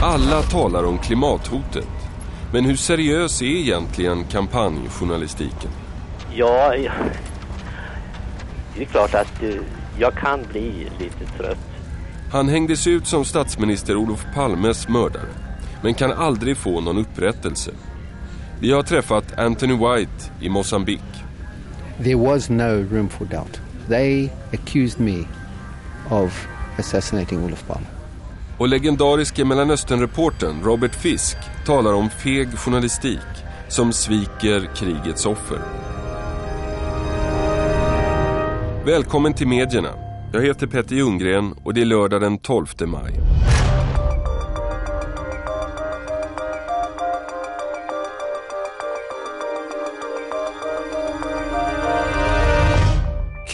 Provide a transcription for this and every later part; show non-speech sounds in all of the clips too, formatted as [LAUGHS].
Alla talar om klimathotet. Men hur seriös är egentligen kampanjjournalistiken? Ja, ja. det är klart att uh, jag kan bli lite trött. Han hängdes ut som statsminister Olof Palmes mördare men kan aldrig få någon upprättelse. Vi har träffat Anthony White i Mosambik. There was no room for doubt. They accused me of assassinating Olof Palme. Och legendariske Mellanöstern-reportern Robert Fisk talar om feg journalistik som sviker krigets offer. Välkommen till medierna. Jag heter Petter Ljunggren och det är lördag den 12 maj.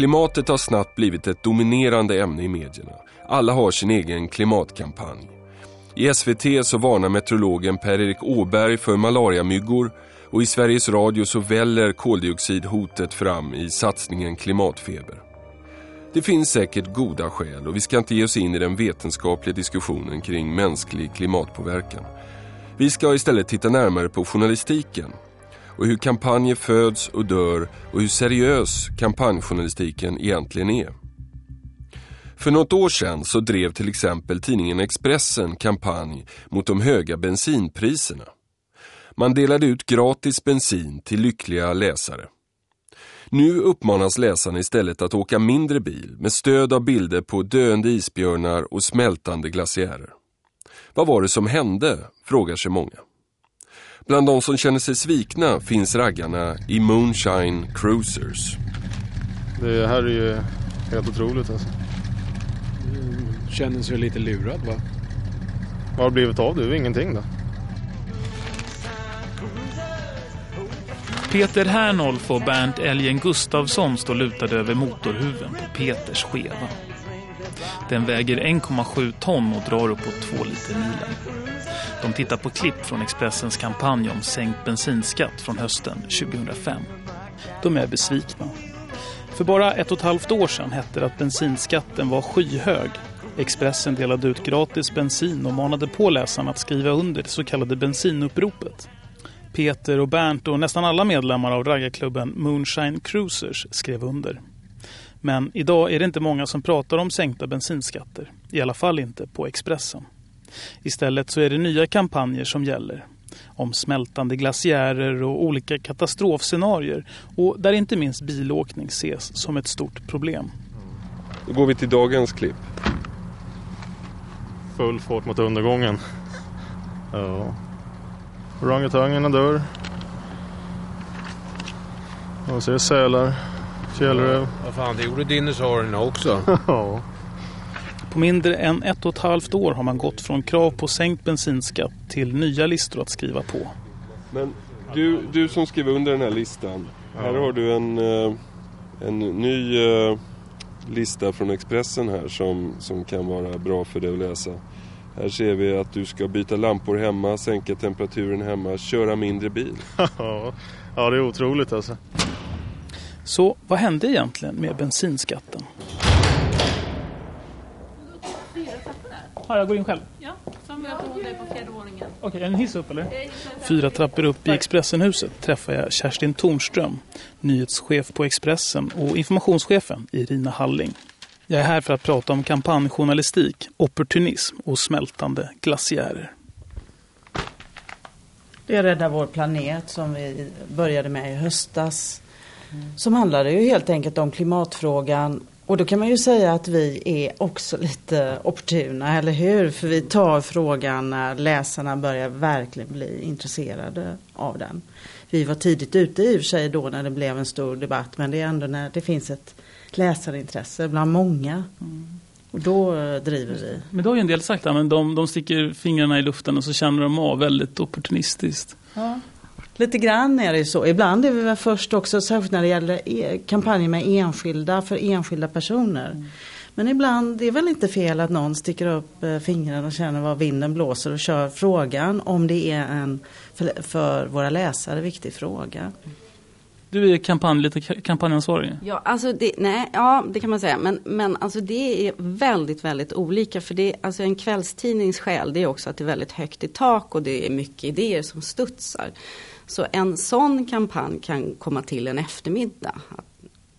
Klimatet har snabbt blivit ett dominerande ämne i medierna. Alla har sin egen klimatkampanj. I SVT så varnar meteorologen Per-Erik Åberg för malariamyggor och i Sveriges Radio så väller koldioxidhotet fram i satsningen Klimatfeber. Det finns säkert goda skäl och vi ska inte ge oss in i den vetenskapliga diskussionen kring mänsklig klimatpåverkan. Vi ska istället titta närmare på journalistiken och hur kampanjer föds och dör och hur seriös kampanjjournalistiken egentligen är. För något år sedan så drev till exempel tidningen Expressen kampanj mot de höga bensinpriserna. Man delade ut gratis bensin till lyckliga läsare. Nu uppmanas läsarna istället att åka mindre bil med stöd av bilder på döende isbjörnar och smältande glaciärer. Vad var det som hände, frågar sig många. Bland de som känner sig svikna finns raggarna i Moonshine Cruisers. Det här är ju helt otroligt alltså. Känner sig lite lurad va? Vad har det blivit av det? Ingenting då. Peter Hernolf och Bernt Elgen Gustafsson står lutade över motorhuven på Peters skeva. Den väger 1,7 ton och drar uppåt 2 liter milen. De tittar på klipp från Expressens kampanj om sänkt bensinskatt från hösten 2005. De är besvikna. För bara ett och ett halvt år sedan hette det att bensinskatten var skyhög. Expressen delade ut gratis bensin och manade på läsarna att skriva under det så kallade bensinuppropet. Peter och Bernt och nästan alla medlemmar av raggarklubben Moonshine Cruisers skrev under. Men idag är det inte många som pratar om sänkta bensinskatter. I alla fall inte på Expressen. Istället så är det nya kampanjer som gäller. Om smältande glaciärer och olika katastrofscenarier. Och där inte minst bilåkning ses som ett stort problem. Då går vi till dagens klipp. Full fart mot undergången. Ja. Orangutangerna dör. Och ser sälar, fjällräv. Vad fan, det gjorde dinosaurierna också. [LAUGHS] ja. På mindre än ett och ett halvt år har man gått från krav på sänkt bensinskatt till nya listor att skriva på. Men du, du som skrev under den här listan. Ja. Här har du en, eh, en ny eh, lista från Expressen här som, som kan vara bra för dig att läsa. Här ser vi att du ska byta lampor hemma, sänka temperaturen hemma, köra mindre bil. [LAUGHS] ja, det är otroligt alltså. Så vad hände egentligen med bensinskatten? Ja, jag går in själv. Ja, så möter hon dig på fjärde våningen. Okej, en hiss upp eller? Fyra trappor upp i Expressenhuset träffar jag Kerstin Tornström, nyhetschef på Expressen och informationschefen Irina Halling. Jag är här för att prata om kampanjjournalistik, opportunism och smältande glaciärer. Det är Rädda vår planet som vi började med i höstas. Som handlade ju helt enkelt om klimatfrågan och då kan man ju säga att vi är också lite opportuna, eller hur? För vi tar frågan när läsarna börjar verkligen bli intresserade av den. Vi var tidigt ute i och för sig då när det blev en stor debatt, men det är ändå när det finns ett läsarintresse bland många. Mm. Och då driver vi. Men då har ju en del sagt att de, de sticker fingrarna i luften och så känner de av väldigt opportunistiskt. Ja. Lite grann är det ju så. Ibland är vi väl först också, särskilt när det gäller e kampanjer med enskilda, för enskilda personer. Mm. Men ibland, det är väl inte fel att någon sticker upp eh, fingrarna och känner var vinden blåser och kör frågan om det är en för, för våra läsare viktig fråga. Du är kampanj, lite kampanjansvarig. Ja, alltså det, nej, ja, det kan man säga. Men, men alltså det är väldigt, väldigt olika. För det, alltså en kvällstidnings skäl det är också att det är väldigt högt i tak och det är mycket idéer som studsar. Så en sån kampanj kan komma till en eftermiddag.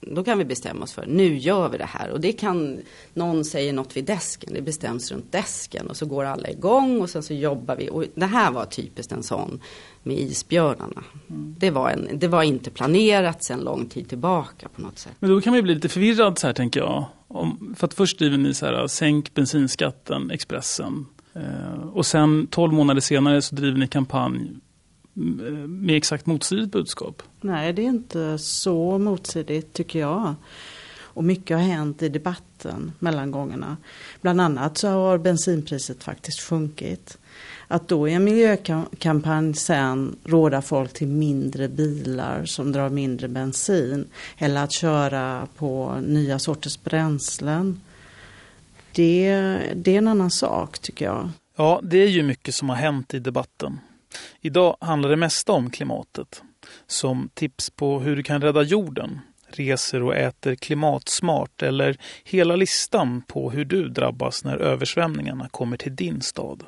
Då kan vi bestämma oss för, nu gör vi det här. Och det kan, någon säger något vid desken, det bestäms runt desken. Och så går alla igång och sen så jobbar vi. Och det här var typiskt en sån med isbjörnarna. Mm. Det, var en, det var inte planerat sedan lång tid tillbaka på något sätt. Men då kan man ju bli lite förvirrad så här tänker jag. Om, för att först driver ni så här, sänk bensinskatten, Expressen. Eh, och sen 12 månader senare så driver ni kampanj med exakt motstridigt budskap? Nej, det är inte så motstridigt tycker jag. Och mycket har hänt i debatten mellan gångerna. Bland annat så har bensinpriset faktiskt sjunkit. Att då i en miljökampanj sen råda folk till mindre bilar som drar mindre bensin eller att köra på nya sorters bränslen. Det, det är en annan sak tycker jag. Ja, det är ju mycket som har hänt i debatten. Idag handlar det mesta om klimatet. Som tips på hur du kan rädda jorden, reser och äter klimatsmart eller hela listan på hur du drabbas när översvämningarna kommer till din stad.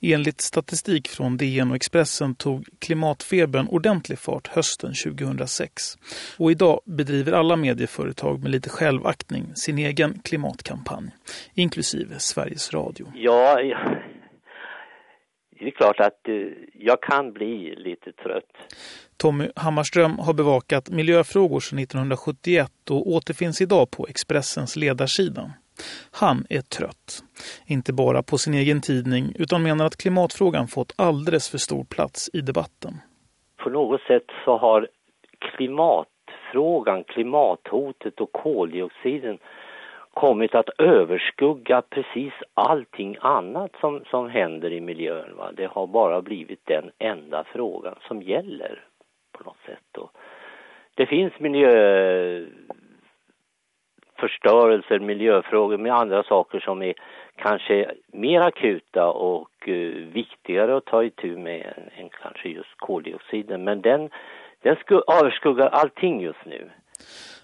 Enligt statistik från DN och Expressen tog klimatfebern ordentlig fart hösten 2006. Och idag bedriver alla medieföretag med lite självaktning sin egen klimatkampanj, inklusive Sveriges Radio. Ja, det är klart att uh, jag kan bli lite trött. Tommy Hammarström har bevakat miljöfrågor sedan 1971 och återfinns idag på Expressens ledarsida. Han är trött. Inte bara på sin egen tidning utan menar att klimatfrågan fått alldeles för stor plats i debatten. På något sätt så har klimatfrågan, klimathotet och koldioxiden kommit att överskugga precis allting annat som, som händer i miljön. Va? Det har bara blivit den enda frågan som gäller på något sätt. Och det finns miljöförstörelser, miljöfrågor med andra saker som är kanske mer akuta och uh, viktigare att ta itu med än, än kanske just koldioxiden. Men den, den överskuggar allting just nu.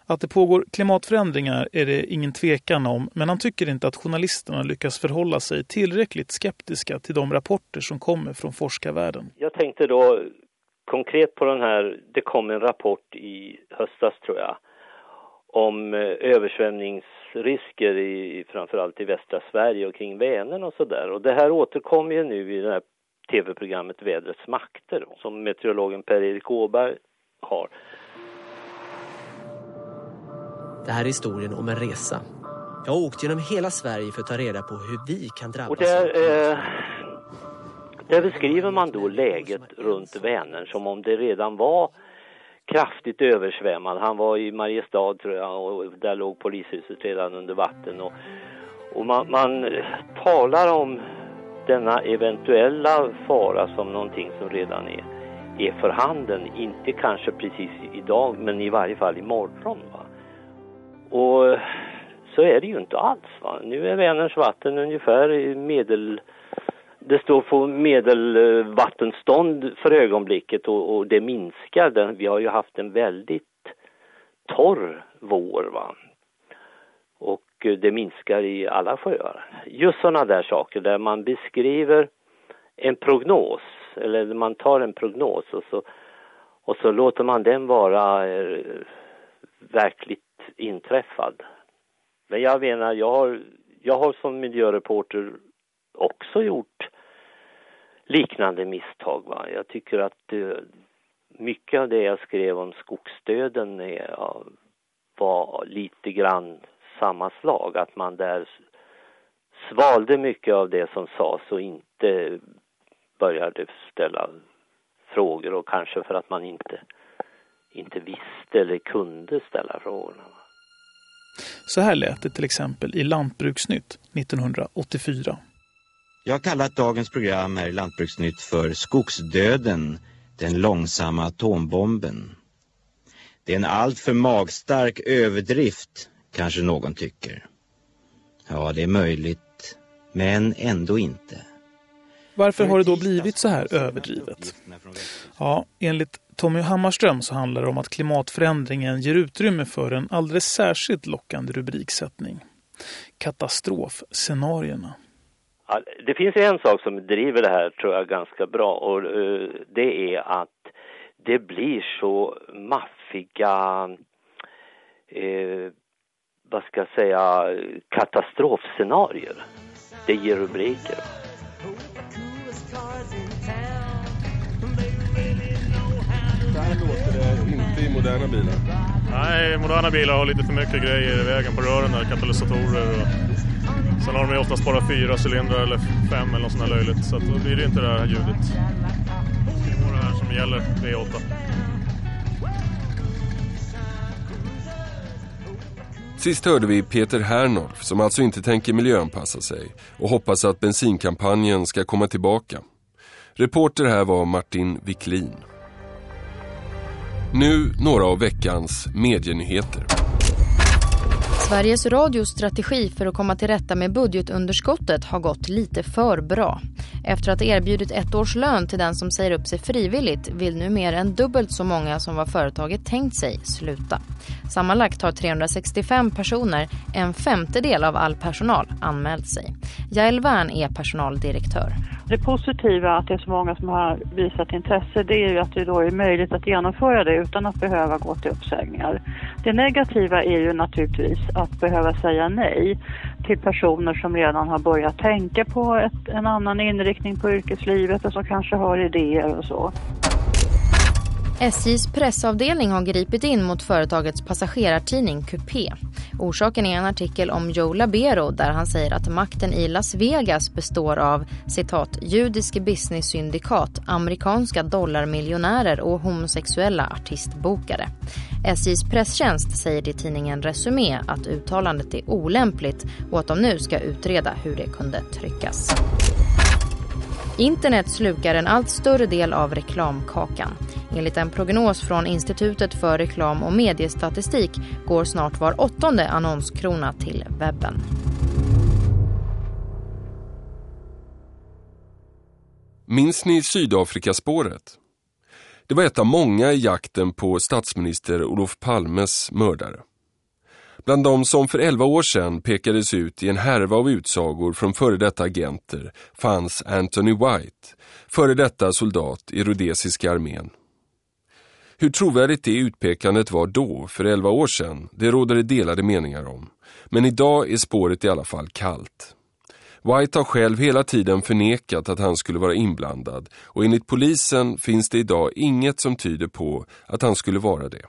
Att det pågår klimatförändringar är det ingen tvekan om men han tycker inte att journalisterna lyckas förhålla sig tillräckligt skeptiska till de rapporter som kommer från forskarvärlden. Jag tänkte då konkret på den här, det kom en rapport i höstas tror jag om eh, översvämningsrisker i framförallt i västra Sverige och kring Vänern och sådär. Och det här återkommer ju nu i det här tv-programmet Vädrets makter som meteorologen Per-Erik Åberg har. Det här är historien om en resa. Jag har åkt genom hela Sverige för att ta reda på hur vi kan drabbas. Och där, eh, där beskriver man då läget runt Vänern som om det redan var kraftigt översvämmad. Han var i Mariestad tror jag och där låg polishuset redan under vatten. Och, och man, man talar om denna eventuella fara som någonting som redan är, är för handen. Inte kanske precis idag men i varje fall imorgon. Va? Och eh, så är det ju inte alls. Va? Nu är Vänerns vatten ungefär medel... Det står på medelvattenstånd för ögonblicket och, och det minskar. Den, vi har ju haft en väldigt torr vår. Va? Och eh, det minskar i alla sjöar. Just sådana där saker där man beskriver en prognos eller man tar en prognos och så, och så låter man den vara eh, verkligt inträffad. Men jag menar, jag har, jag har som miljöreporter också gjort liknande misstag. Va? Jag tycker att uh, mycket av det jag skrev om skogsdöden är, uh, var lite grann samma slag. Att man där svalde mycket av det som sades och inte började ställa frågor och kanske för att man inte inte visste eller kunde ställa frågorna. Så här lät det till exempel i Lantbruksnytt 1984. Jag har kallat dagens program här i Lantbruksnytt för Skogsdöden, den långsamma atombomben. Det är en alltför magstark överdrift, kanske någon tycker. Ja, det är möjligt, men ändå inte. Varför har det då blivit så här överdrivet? Ja, enligt Tommy Hammarström så handlar det om att klimatförändringen ger utrymme för en alldeles särskilt lockande rubriksättning. Katastrofscenarierna. Ja, det finns en sak som driver det här tror jag ganska bra och uh, det är att det blir så maffiga uh, vad ska jag säga katastrofscenarier. Det ger rubriker. Så här låter det inte i moderna bilar. Nej, moderna bilar har lite för mycket grejer i vägen på rören där, katalysatorer och sen har de ju oftast bara fyra cylindrar eller fem eller något sånt där löjligt så då blir det inte det här ljudet. Det är det här som gäller V8. Sist hörde vi Peter Hernolf som alltså inte tänker miljöanpassa sig och hoppas att bensinkampanjen ska komma tillbaka. Reporter här var Martin Wiklin. Nu några av veckans medienyheter. Sveriges Radios strategi för att komma till rätta med budgetunderskottet har gått lite för bra. Efter att ha erbjudit ett års lön till den som säger upp sig frivilligt vill nu mer än dubbelt så många som vad företaget tänkt sig sluta. Sammanlagt har 365 personer, en femtedel av all personal, anmält sig. Jael Wern är personaldirektör. Det positiva att det är så många som har visat intresse det är ju att det då är möjligt att genomföra det utan att behöva gå till uppsägningar. Det negativa är ju naturligtvis att behöva säga nej till personer som redan har börjat tänka på ett, en annan inriktning på yrkeslivet och som kanske har idéer och så. SJs pressavdelning har gripit in mot företagets passagerartidning Coupé. Orsaken är en artikel om Joe Labero där han säger att makten i Las Vegas består av citat judisk business-syndikat, amerikanska dollarmiljonärer och homosexuella artistbokare. SJs presstjänst säger till tidningen Resumé att uttalandet är olämpligt och att de nu ska utreda hur det kunde tryckas. Internet slukar en allt större del av reklamkakan. Enligt en prognos från Institutet för reklam och mediestatistik går snart var åttonde annonskrona till webben. Minns ni Sydafrikaspåret? Det var ett av många i jakten på statsminister Olof Palmes mördare. Bland de som för elva år sedan pekades ut i en härva av utsagor från före detta agenter fanns Anthony White, före detta soldat i rhodesiska armén. Hur trovärdigt det utpekandet var då, för elva år sedan, det råder det delade meningar om. Men idag är spåret i alla fall kallt. White har själv hela tiden förnekat att han skulle vara inblandad och enligt polisen finns det idag inget som tyder på att han skulle vara det.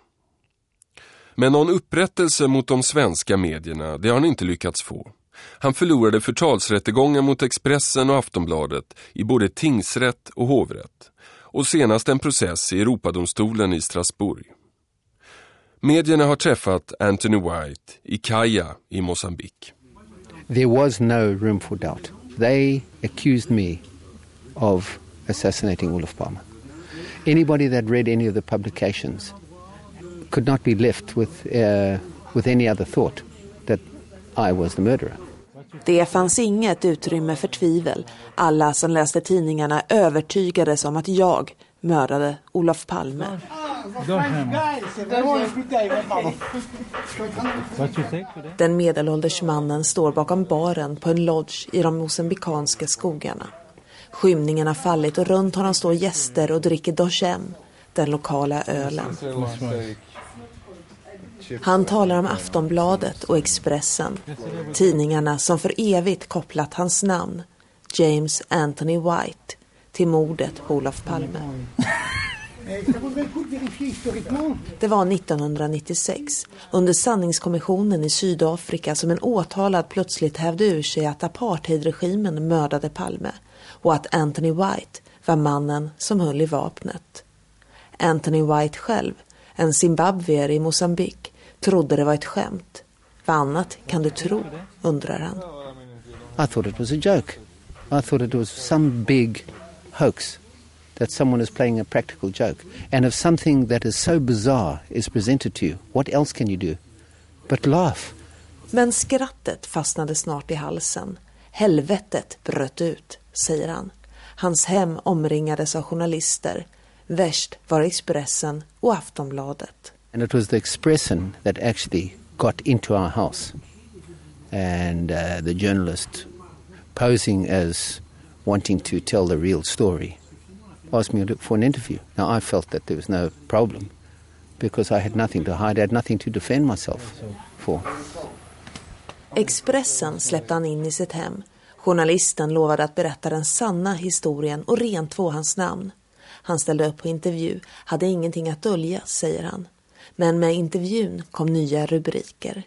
Men någon upprättelse mot de svenska medierna, det har han inte lyckats få. Han förlorade förtalsrättegångar mot Expressen och Aftonbladet i både tingsrätt och hovrätt. Och senast en process i Europadomstolen i Strasbourg. Medierna har träffat Anthony White i Kaya i Mosambik. There was no room for doubt. They accused me of assassinating Olof Palme. Anybody that read any of the publications could not be left with, uh, with any other thought that I was the murderer. Det fanns inget utrymme för tvivel. Alla som läste tidningarna övertygades om att jag mördade Olof Palme. Den medelålders mannen står bakom baren på en lodge i de mosambikanska skogarna. Skymningen har fallit och runt honom står gäster och dricker Dochem, den lokala ölen. Han talar om Aftonbladet och Expressen, tidningarna som för evigt kopplat hans namn, James Anthony White, till mordet på Olof Palme. Det var 1996, under sanningskommissionen i Sydafrika som en åtalad plötsligt hävde ur sig att apartheidregimen mördade Palme och att Anthony White var mannen som höll i vapnet. Anthony White själv, en zimbabwier i Mosambik, trodde det var ett skämt. Vad annat kan du tro, undrar han. I thought it was a joke. I thought it was some big hoax that someone is playing a practical joke. And if something that is so bizarre is presented to you, what else can you do but laugh? Men skrattet fastnade snart i halsen. Helvetet bröt ut, säger han. Hans hem omringades av journalister. Värst var Expressen och Aftonbladet. And it was the Expressen that actually got into our house. And uh, the journalist, posing as wanting to tell the real story, asked me for an interview. Now, I felt that there was no problem because I had nothing to hide, I had nothing to defend myself for. Expressen släppte han in i sitt hem. Journalisten lovade att berätta den sanna historien och rentvå hans namn. Han ställde upp på intervju, hade ingenting att dölja, säger han. Men med intervjun kom nya rubriker.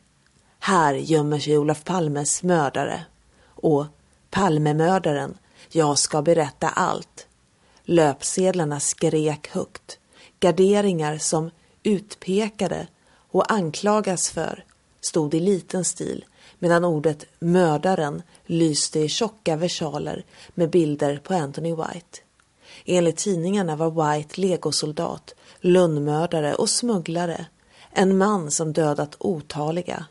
Här gömmer sig Olof Palmes mördare. Och Palmemördaren, jag ska berätta allt. Löpsedlarna skrek högt. Garderingar som utpekade och anklagas för stod i liten stil medan ordet mördaren lyste i tjocka versaler med bilder på Anthony White. Enligt tidningarna var White legosoldat, lönnmördare och smugglare. En man som dödat otaliga.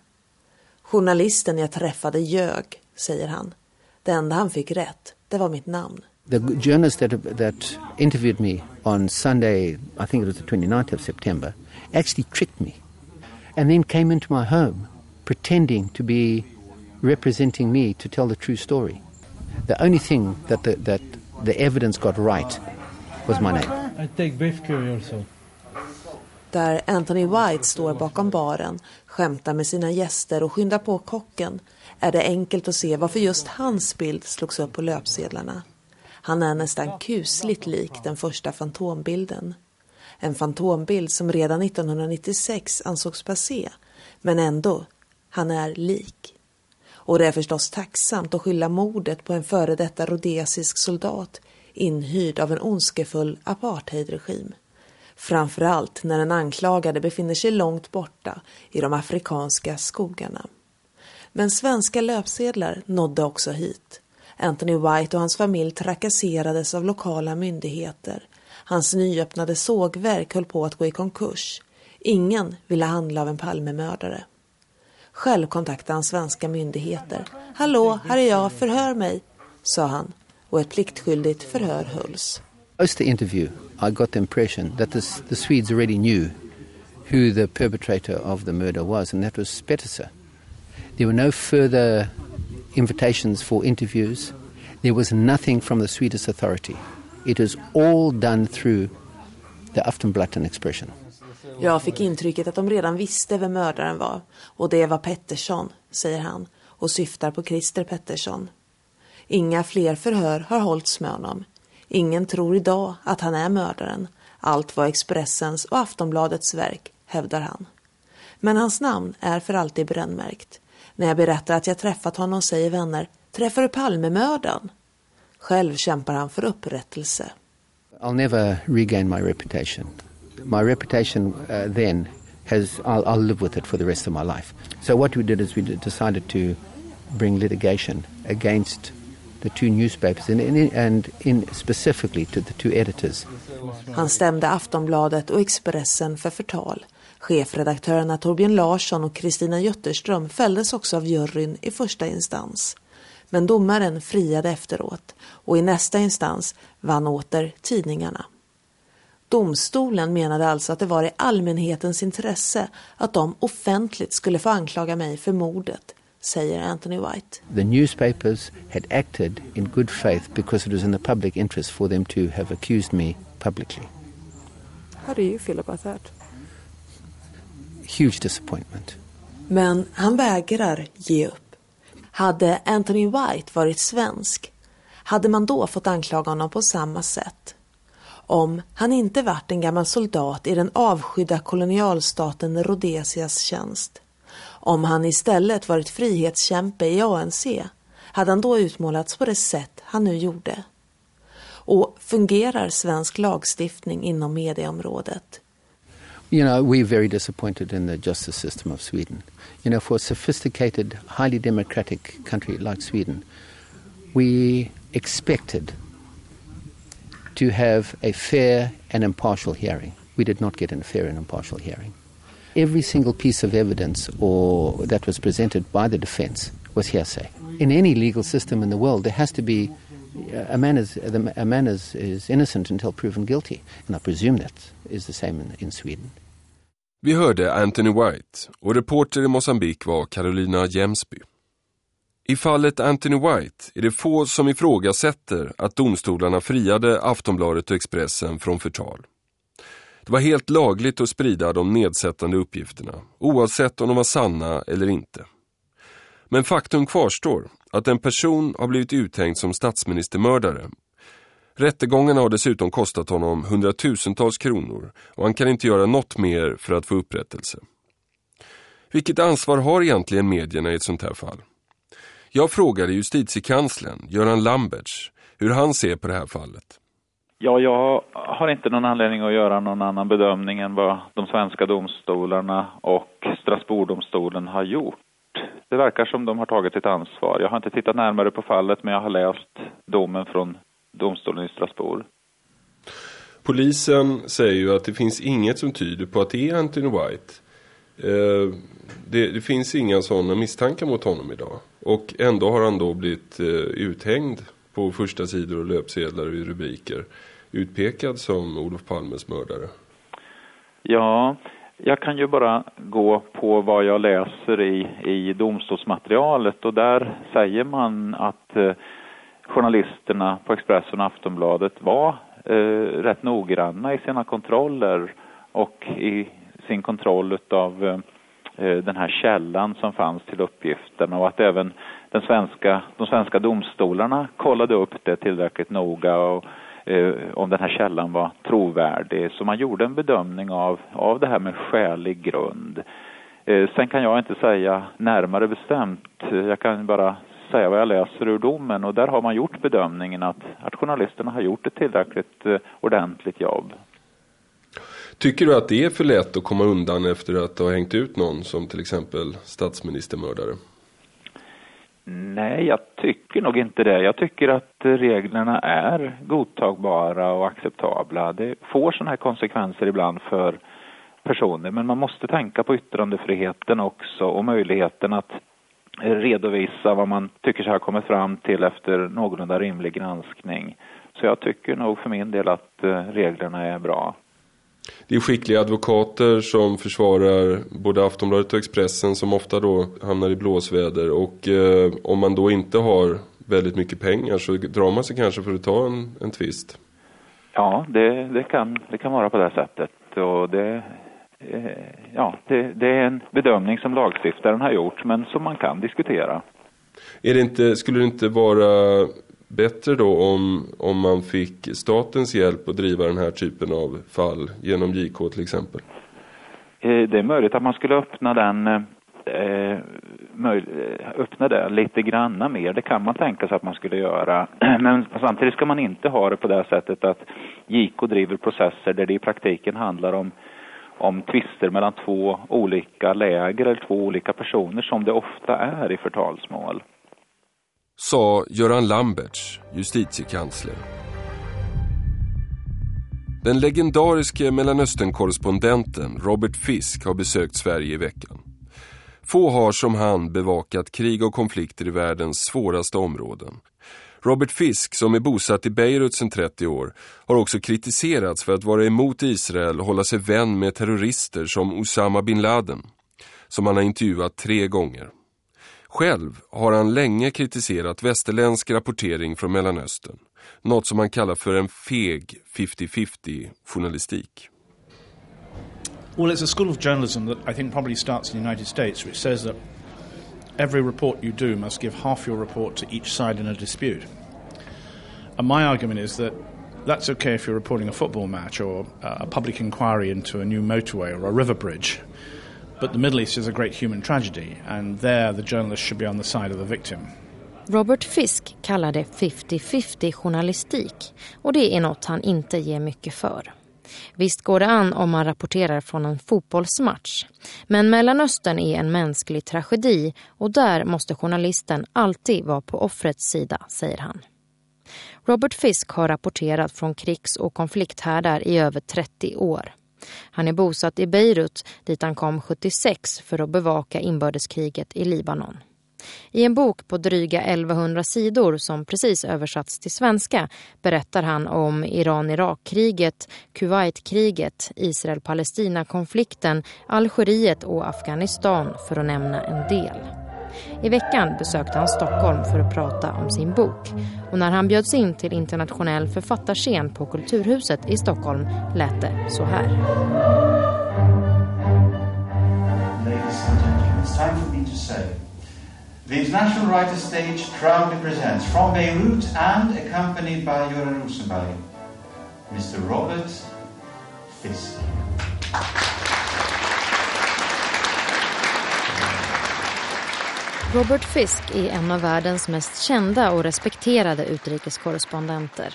Journalisten jag träffade ljög, säger han. Det enda han fick rätt, det var mitt namn. The journalist that, that interviewed me on Sunday, I think it was the 29th of September, actually tricked me and then came into my home pretending to be representing me to tell the true story. The only thing that the, that the evidence got right was my name. I take beef curry also. Där Anthony White står bakom baren, skämtar med sina gäster och skyndar på kocken är det enkelt att se varför just hans bild slogs upp på löpsedlarna. Han är nästan kusligt lik den första fantombilden. En fantombild som redan 1996 ansågs passé, men ändå, han är lik. Och det är förstås tacksamt att skylla mordet på en före detta rhodesisk soldat inhyrd av en ondskefull apartheidregim. Framförallt när den anklagade befinner sig långt borta i de afrikanska skogarna. Men svenska löpsedlar nådde också hit. Anthony White och hans familj trakasserades av lokala myndigheter. Hans nyöppnade sågverk höll på att gå i konkurs. Ingen ville handla av en Palmemördare. Själv kontaktade han svenska myndigheter. Hallå, här är jag, förhör mig, sa han och ett pliktskyldigt förhör hölls. Post the interview, I got the impression that this, the Swedes already knew who the perpetrator of the murder was, and that was Spetterser. There were no further invitations for interviews. There was nothing from the Swedish authority. It was all done through the Aftonblatten expression. Jag fick intrycket att de redan visste vem mördaren var och det var Pettersson, säger han och syftar på Christer Pettersson. Inga fler förhör har hållits med honom. Ingen tror idag att han är mördaren. Allt var Expressens och Aftonbladets verk, hävdar han. Men hans namn är för alltid brännmärkt. När jag berättar att jag träffat honom säger vänner, träffar du Palmemördaren? Själv kämpar han för upprättelse. I'll never regain my reputation. My reputation uh, then has, I'll, I'll live with it for the rest of my life. So what we did is we decided to bring litigation against the two newspapers and, in, and in specifically to the two editors. Han stämde Aftonbladet och Expressen för förtal. Chefredaktörerna Torbjörn Larsson och Kristina Götterström fälldes också av juryn i första instans. Men domaren friade efteråt och i nästa instans vann åter tidningarna. Domstolen menade alltså att det var i allmänhetens intresse att de offentligt skulle få anklaga mig för mordet, säger Anthony White. The newspapers had acted in good faith because it was in the public interest for them to have accused me publicly. How do you feel about that? Huge disappointment. Men han vägrar ge upp. Hade Anthony White varit svensk hade man då fått anklaga honom på samma sätt. Om han inte varit en gammal soldat i den avskydda kolonialstaten Rhodesias tjänst. Om han istället varit frihetskämpe i ANC hade han då utmålats på det sätt han nu gjorde. Och fungerar svensk lagstiftning inom medieområdet? You know, we're very disappointed in the justice system of Sweden. You know, for a sophisticated, highly democratic country like Sweden, we expected to have a fair and impartial hearing. We did not get a fair and impartial hearing. Every single piece of evidence or that was presented by the defense was hearsay. In any legal system in the world, there has to be uh, a man is a man is, is innocent until proven guilty, and I presume that is the same in, in Sweden. Vi hörde Anthony White och reporter i Mosambik var Carolina Jemsby. I fallet Anthony White är det få som ifrågasätter att domstolarna friade Aftonbladet och Expressen från förtal. Det var helt lagligt att sprida de nedsättande uppgifterna, oavsett om de var sanna eller inte. Men faktum kvarstår att en person har blivit uthängd som statsministermördare. Rättegången har dessutom kostat honom hundratusentals kronor och han kan inte göra något mer för att få upprättelse. Vilket ansvar har egentligen medierna i ett sånt här fall? Jag frågade justitiekanslern Göran Lamberts hur han ser på det här fallet. Ja, jag har inte någon anledning att göra någon annan bedömning än vad de svenska domstolarna och Strasbourgdomstolen har gjort. Det verkar som de har tagit sitt ansvar. Jag har inte tittat närmare på fallet men jag har läst domen från domstolen i Strasbourg. Polisen säger ju att det finns inget som tyder på att det är Anthony White. Eh, det, det, finns inga sådana misstankar mot honom idag. Och ändå har han då blivit eh, uthängd på första sidor och löpsedlar och i rubriker. Utpekad som Olof Palmes mördare. Ja, jag kan ju bara gå på vad jag läser i, i domstolsmaterialet och där säger man att eh, journalisterna på Expressen och Aftonbladet var eh, rätt noggranna i sina kontroller och i sin kontroll av eh, den här källan som fanns till uppgifterna och att även den svenska, de svenska domstolarna kollade upp det tillräckligt noga och eh, om den här källan var trovärdig. Så man gjorde en bedömning av, av det här med skälig grund. Eh, sen kan jag inte säga närmare bestämt. Jag kan bara säga vad jag läser ur domen och där har man gjort bedömningen att, att journalisterna har gjort ett tillräckligt eh, ordentligt jobb. Tycker du att det är för lätt att komma undan efter att ha hängt ut någon som till exempel statsministermördare? Nej, jag tycker nog inte det. Jag tycker att reglerna är godtagbara och acceptabla. Det får sådana här konsekvenser ibland för personer, men man måste tänka på yttrandefriheten också och möjligheten att redovisa vad man tycker sig ha kommit fram till efter någorlunda rimlig granskning. Så jag tycker nog för min del att eh, reglerna är bra. Det är skickliga advokater som försvarar både Aftonbladet och Expressen som ofta då hamnar i blåsväder. Och eh, om man då inte har väldigt mycket pengar så drar man sig kanske för att ta en, en tvist. Ja, det, det, kan, det kan vara på det sättet. Och det, eh, ja, det, det är en bedömning som lagstiftaren har gjort men som man kan diskutera. Är det inte, skulle det inte vara bättre då om, om man fick statens hjälp att driva den här typen av fall genom JK till exempel? Eh, det är möjligt att man skulle öppna den eh, eh öppna det lite granna mer. Det kan man tänka sig att man skulle göra. [CLEARS THROAT] Men samtidigt ska man inte ha det på det sättet att JK driver processer där det i praktiken handlar om om tvister mellan två olika läger eller två olika personer som det ofta är i förtalsmål sa Göran Lamberts, justitiekansler. Den legendariske mellanösternkorrespondenten Robert Fisk har besökt Sverige i veckan. Få har som han bevakat krig och konflikter i världens svåraste områden. Robert Fisk, som är bosatt i Beirut sedan 30 år, har också kritiserats för att vara emot Israel och hålla sig vän med terrorister som Osama bin Laden, som han har intervjuat tre gånger. Själv har han länge kritiserat västerländsk rapportering från Mellanöstern. Något som han kallar för en feg 50-50 journalistik. Well, it's a school of journalism that I think probably starts in the United States, which says that every report you do must give half your report to each side in a dispute. And my argument is that that's okay if you're reporting a football match or a public inquiry into a new motorway or a river bridge. But the Middle East is a great human tragedy and there the journalist should be on the side of the victim. Robert Fisk kallar det 50-50 journalistik och det är något han inte ger mycket för. Visst går det an om man rapporterar från en fotbollsmatch. Men Mellanöstern är en mänsklig tragedi och där måste journalisten alltid vara på offrets sida, säger han. Robert Fisk har rapporterat från krigs- och konflikthärdar i över 30 år. Han är bosatt i Beirut dit han kom 76 för att bevaka inbördeskriget i Libanon. I en bok på dryga 1100 sidor som precis översatts till svenska berättar han om Iran-Irak-kriget, Kuwait-kriget, Israel-Palestina-konflikten, Algeriet och Afghanistan för att nämna en del. I veckan besökte han Stockholm för att prata om sin bok. Och när han bjöds in till internationell författarscen på Kulturhuset i Stockholm lät det så här. Ladies and gentlemen, it's time for me to say The International Writers Stage proudly presents from Beirut and accompanied by Göran Rosenberg, Mr. Robert Fisk. Robert Fisk är en av världens mest kända och respekterade utrikeskorrespondenter.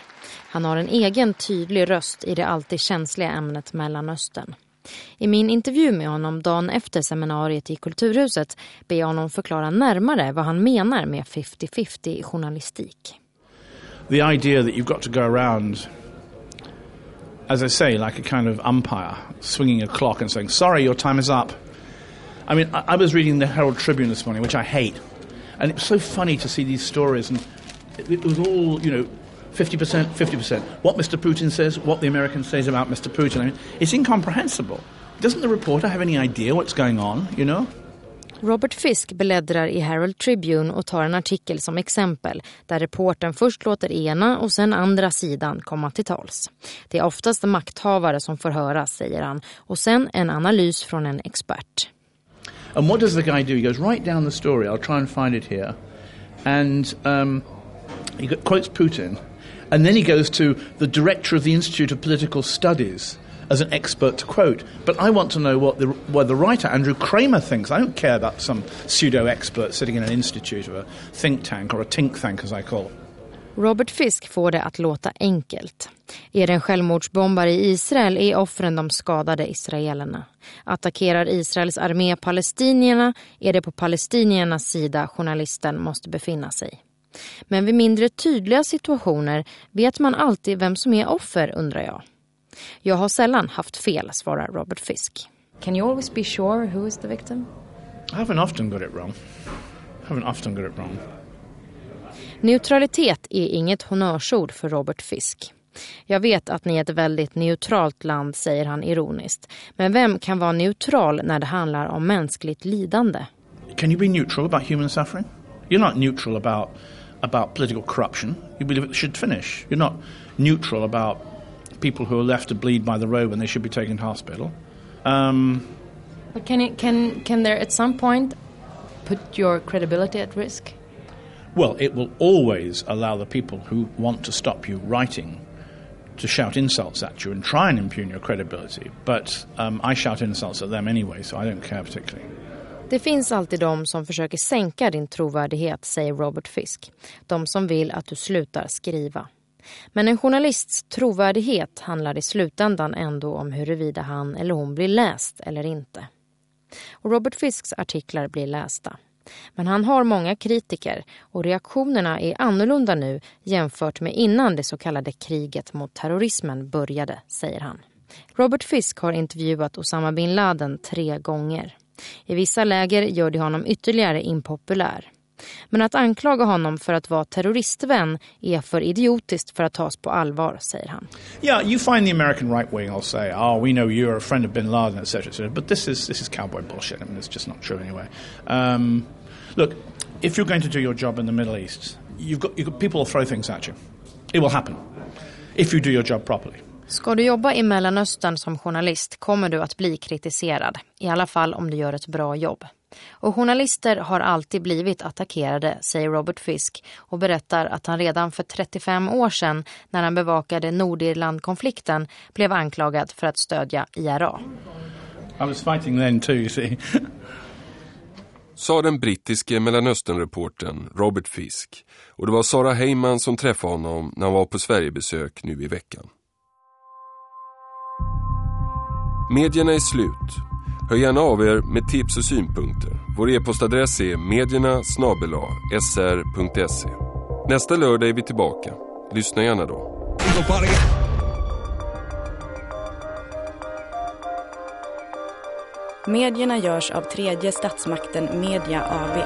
Han har en egen tydlig röst i det alltid känsliga ämnet Mellanöstern. I min intervju med honom dagen efter seminariet i Kulturhuset ber jag honom förklara närmare vad han menar med 50-50 journalistik. The idea that you've got to go around, as I say, like a kind of umpire, swinging a clock and saying, sorry, your time is up. I mean, I, I was reading the Herald Tribune this morning, which I hate, and it's so funny to see these stories, and it, it was all, you know, 50%, 50%. What Mr. Putin says, what the Americans says about Mr. Putin. I mean, it's incomprehensible. Doesn't the reporter have any idea what's going on, you know? Robert Fisk bläddrar i Herald Tribune och tar en artikel som exempel där reporten först låter ena och sen andra sidan komma till tals. Det är oftast makthavare som får höra, säger han, och sen en analys från en expert. And what does the guy do? He goes right down the story. I'll try and find it here. And um, he quotes Putin. And then he goes to the director of the Institute of Political Studies as an expert to quote. But I want to know what the, what the writer, Andrew Kramer, thinks. I don't care about some pseudo expert sitting in an institute or a think tank or a think tank, as I call it. Robert Fisk får det att låta enkelt. Är det en självmordsbombare i Israel är offren de skadade israelerna. Attackerar Israels armé palestinierna är det på palestiniernas sida journalisten måste befinna sig. Men vid mindre tydliga situationer vet man alltid vem som är offer, undrar jag. Jag har sällan haft fel, svarar Robert Fisk. Can you always be sure who is the victim? I haven't often got it wrong. I haven't often got it wrong. Neutralitet är inget honnörsord för Robert Fisk. Jag vet att ni är ett väldigt neutralt land, säger han ironiskt. Men vem kan vara neutral när det handlar om mänskligt lidande? Can you be neutral about human suffering? You're not neutral about about political corruption. You believe it should finish. You're not neutral about people who are left to bleed by the road when they should be taken to hospital. Um, but can it, can can there at some point put your credibility at risk? Well, it will always allow the people who want to stop you writing to shout insults at you and try and impugn your credibility. But um, I shout insults at them anyway, so I don't care particularly. Det finns alltid de som försöker sänka din trovärdighet, säger Robert Fisk. De som vill att du slutar skriva. Men en journalists trovärdighet handlar i slutändan ändå om huruvida han eller hon blir läst eller inte. Och Robert Fisks artiklar blir lästa. Men han har många kritiker och reaktionerna är annorlunda nu jämfört med innan det så kallade kriget mot terrorismen började, säger han. Robert Fisk har intervjuat Osama bin Laden tre gånger. I vissa läger gör det honom ytterligare impopulär. Men att anklaga honom för att vara terroristvän är för idiotiskt för att tas på allvar, säger han. Yeah, you find the American right wing will say, "Oh, we know you're a friend of bin Laden, etc., etc." But this is this is cowboy bullshit. I mean, it's just not true anyway. Um, look, if you're going to do your job in the Middle East, you've got, you've got people will throw things at you. It will happen if you do your job properly. Ska du jobba i Mellanöstern som journalist kommer du att bli kritiserad, i alla fall om du gör ett bra jobb. Och journalister har alltid blivit attackerade, säger Robert Fisk och berättar att han redan för 35 år sedan när han bevakade Nordirlandkonflikten blev anklagad för att stödja IRA. I was fighting then too, you see. Sa den brittiske Mellanösternreportern Robert Fisk och det var Sara Heyman som träffade honom när han var på Sverigebesök nu i veckan. Medierna är slut. Hör gärna av er med tips och synpunkter. Vår e-postadress är medierna sr.se. Nästa lördag är vi tillbaka. Lyssna gärna då. Medierna görs av tredje statsmakten Media AB.